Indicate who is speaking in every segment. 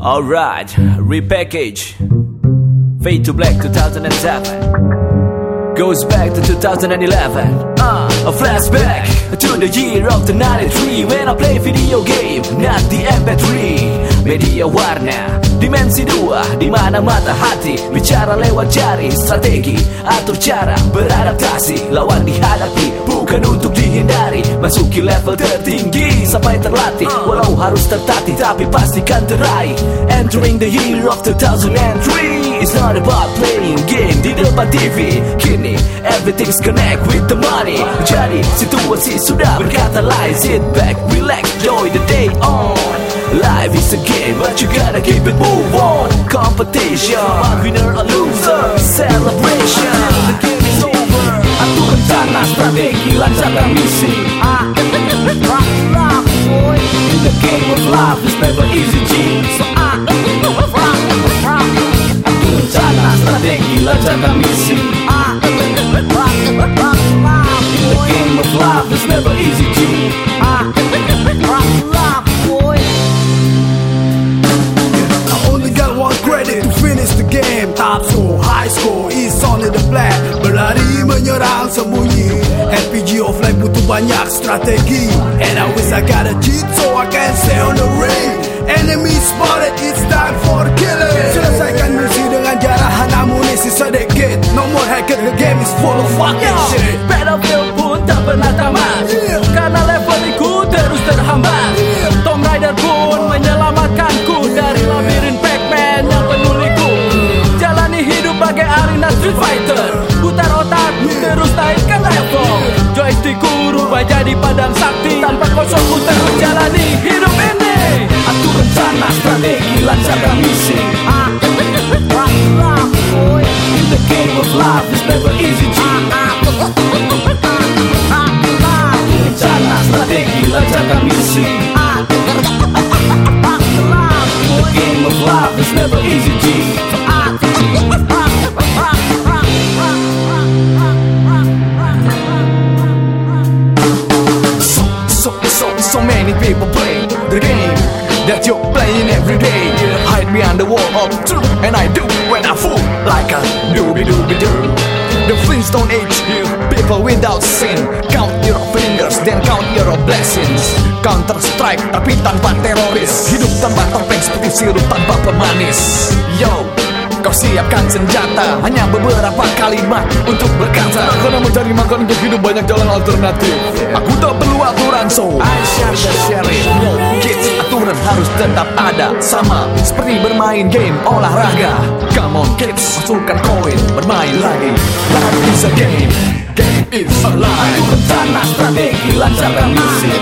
Speaker 1: Alright, repackage. Fade to Black 2007. Goes back to 2011. Uh, a flashback to the year of the 93 when I play video game, not the MP3. Media warna, dimensi dua, di mana mata hati bicara lewat jari, strategi atur cara beradaptasi, lawan dihadapi bukan untuk dihindari, masuki level tertinggi sampai terlatih, walau harus tertatih tapi pastikan teraih. Entering the year of 2003 It's not about playing game di depan TV Kini everything's connect with the money. Jadi situasi sudah berkata lain Sit back, relax, enjoy the day on. Life is a game but you gotta keep it move on. Competition, winner or loser Celebration, is Atur rencana, strategi, misi. In the game of life it's never easy G.
Speaker 2: So
Speaker 1: Atur rencana, strategi, misi. In the game of life it's never easy G
Speaker 3: butuh strategi. And I wish I got a cheat so I can stay on the ring. Enemy spotted, it's time for killing. Selesaikan misi dengan jarahan amunisi sedikit. No more hacker, the game is full of fucking shit
Speaker 1: bagai arena Street Fighter Putar otakku terus naikkan level Joystickku rubah jadi padang sakti Tanpa kosong ku terus jalani hidup ini Atur rencana strategi lancarkan misi. In the game of life it's never easy G Rencana strategi lancarkan misi The game of life is never easy G so, many people play the game that you're playing every day. Hide behind the wall of truth, and I do when I fool like a doobie doobie doo. The Flintstone Age, people without sin. Count your fingers, then count your blessings. Counter Strike, tapi tanpa teroris. Hidup tanpa topeng seperti sirup tanpa pemanis. Yo, kau siapkan senjata. Hanya beberapa kalimat untuk berkata. Karena mencari makan untuk hidup banyak jalan alternatif. Aku tak perlu aturan so. I share the sharing. No kids, aturan harus tetap ada. Sama seperti bermain game olahraga. Come on kids, masukkan koin. Bermain lagi. Life is a game. Game is a life Rencana strategi lancarkan misi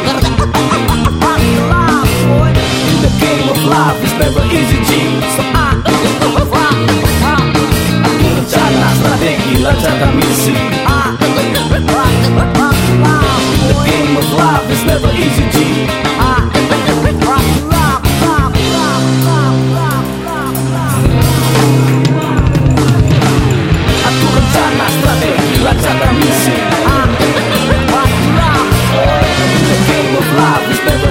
Speaker 1: The game of life is never easy, G. selfish, but